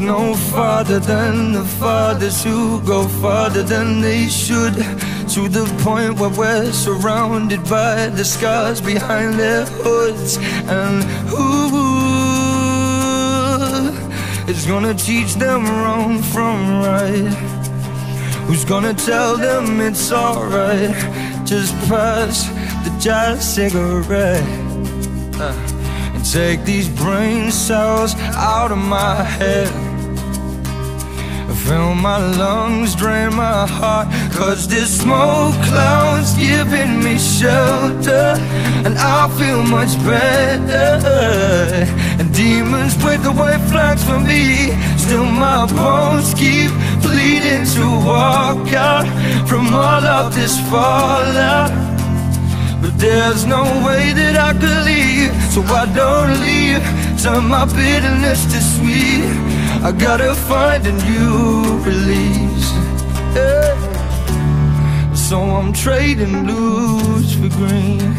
no farther than the fathers who go farther than they should. To the point where we're surrounded by the scars behind their hoods. And who is gonna teach them wrong from right? Who's gonna tell them it's alright? Just pass the jazz cigarette. Uh, and take these brain cells out of my head. Fill my lungs, drain my heart Cause this smoke cloud's giving me shelter And I feel much better. And demons wave the white flags for me. Still my bones keep bleeding to walk out From all of this fallout. But there's no way that I could leave So I don't leave Turn my bitterness to sweet I gotta find a new release yeah. So I'm trading blues for green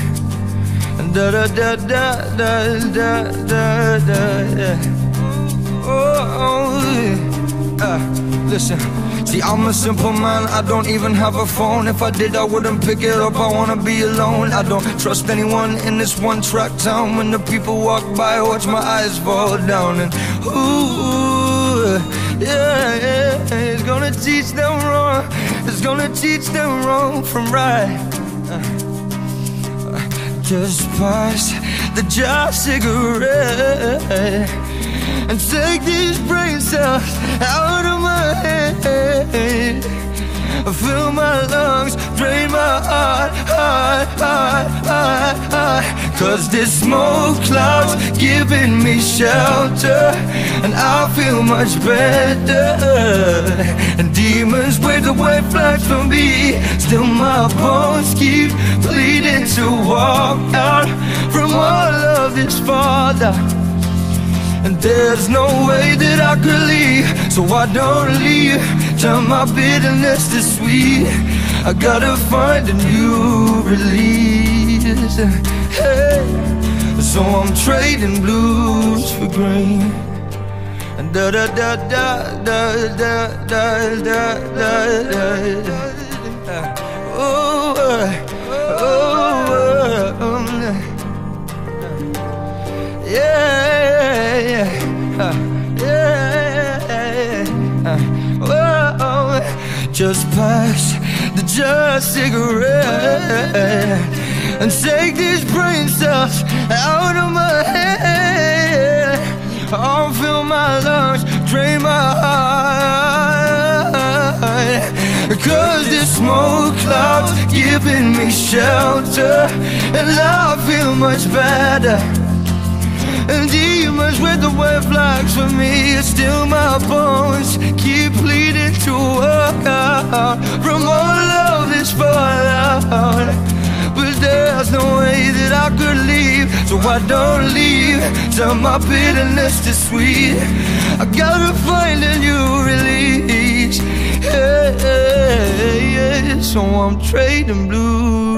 Da da da da da da da da yeah. Oh, oh yeah. uh, listen See, I'm a simple man, I don't even have a phone. If I did, I wouldn't pick it up, I wanna be alone. I don't trust anyone in this one-track town. When the people walk by, watch my eyes fall down And ooh, yeah, yeah It's gonna teach them wrong. It's gonna teach them wrong from right. Just pass the job cigarette and take these brain cells out of my. Fill my lungs, drain my heart, heart, heart, heart, heart. Cause this smoke cloud's giving me shelter, and I feel much better. And demons wave the white flags for me. Still, my bones keep bleeding to walk out from all of this fallout. And there's no way that I could leave So I don't leave Turn my bitterness to sweet I gotta find a new release. Hey So I'm trading blues for green. Da da da da da da da da da da oh, just pass the just cigarette and take these brain cells out of my head. I'll fill my lungs, drain my heart. Cause this smoke cloud's giving me shelter And I feel much better and demons with the white flags for me Still my bones keep bleeding to out From all of this fallout. But there's no way that I could leave. So I don't leave. Turn my bitterness to sweet. I gotta find a new release. Hey, hey, hey. So I'm trading blues